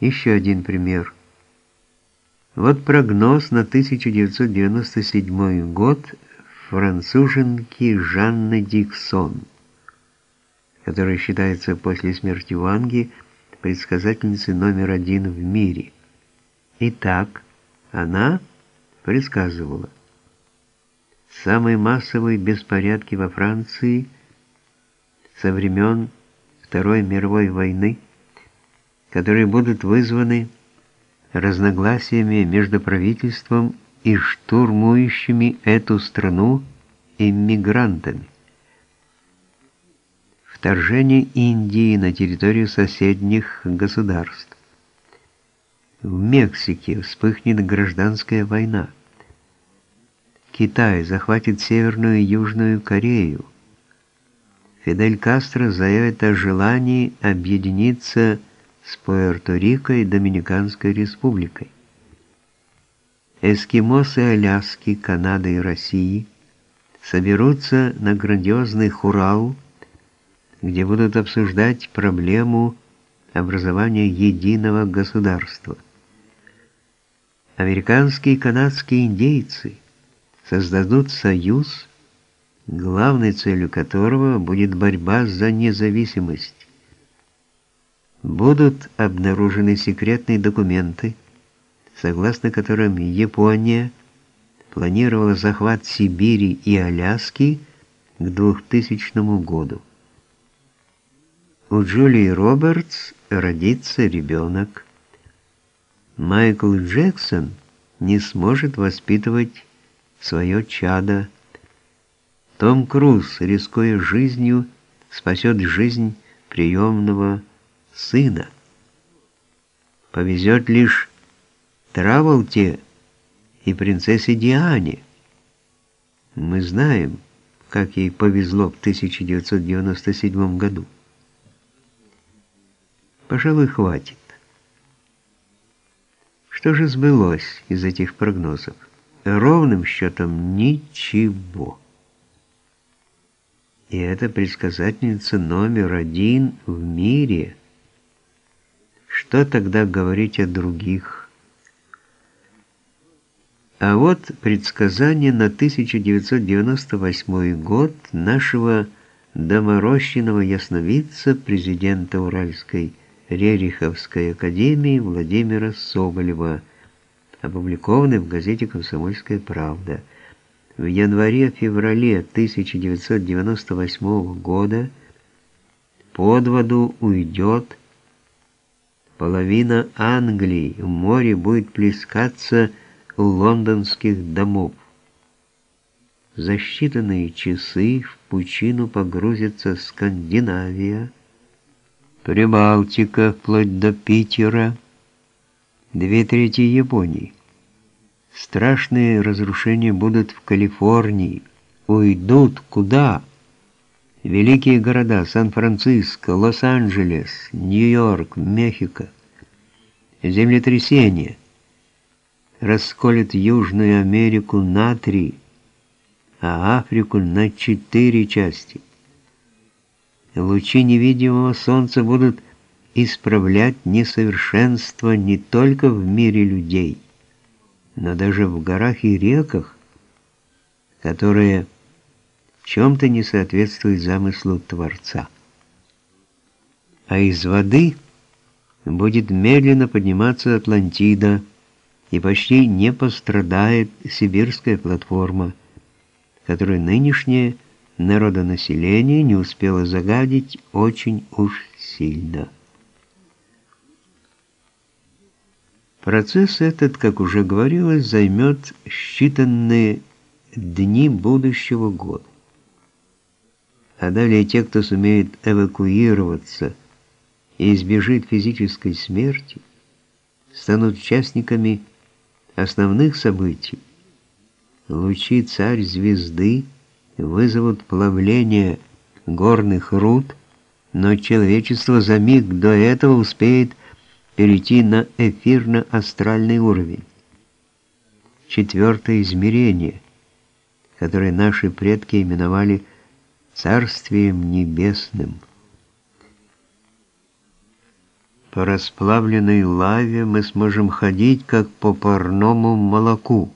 Еще один пример. Вот прогноз на 1997 год француженки Жанны Диксон, которая считается после смерти Ванги предсказательницей номер один в мире. Итак, она предсказывала самые массовые беспорядки во Франции со времен Второй мировой войны, которые будут вызваны разногласиями между правительством и штурмующими эту страну иммигрантами. Вторжение Индии на территорию соседних государств. В Мексике вспыхнет гражданская война. Китай захватит Северную и Южную Корею. Фидель Кастро заявит о желании объединиться с Пуэрто-Рико и Доминиканской республикой. Эскимосы Аляски, Канады и России соберутся на грандиозный Хурал, где будут обсуждать проблему образования единого государства. Американские и канадские индейцы – создадут союз, главной целью которого будет борьба за независимость. Будут обнаружены секретные документы, согласно которым Япония планировала захват Сибири и Аляски к 2000 году. У Джулии Робертс родится ребенок. Майкл Джексон не сможет воспитывать свое чадо. Том Круз, рискуя жизнью, спасет жизнь приемного сына. Повезет лишь Траволте и принцессе Диане. Мы знаем, как ей повезло в 1997 году. Пожалуй, хватит. Что же сбылось из этих прогнозов? ровным счетом ничего. И это предсказательница номер один в мире. Что тогда говорить о других? А вот предсказание на 1998 год нашего доморощенного ясновидца, президента Уральской Рериховской академии Владимира Соболева – опубликованы в газете «Комсомольская правда». В январе-феврале 1998 года под воду уйдет половина Англии, в море будет плескаться у лондонских домов. За считанные часы в пучину погрузится Скандинавия, Прибалтика вплоть до Питера, две трети Японии. Страшные разрушения будут в Калифорнии. Уйдут куда? Великие города Сан-Франциско, Лос-Анджелес, Нью-Йорк, Мехико. Землетрясение расколет Южную Америку на три, а Африку на четыре части. Лучи невидимого солнца будут исправлять несовершенство не только в мире людей, но даже в горах и реках, которые чем-то не соответствуют замыслу Творца. А из воды будет медленно подниматься Атлантида, и почти не пострадает сибирская платформа, которую нынешнее народонаселение не успело загадить очень уж сильно. Процесс этот, как уже говорилось, займет считанные дни будущего года. А далее те, кто сумеет эвакуироваться и избежит физической смерти, станут участниками основных событий. Лучи царь-звезды вызовут плавление горных руд, но человечество за миг до этого успеет перейти на эфирно-астральный уровень. Четвертое измерение, которое наши предки именовали Царствием Небесным. По расплавленной лаве мы сможем ходить, как по парному молоку.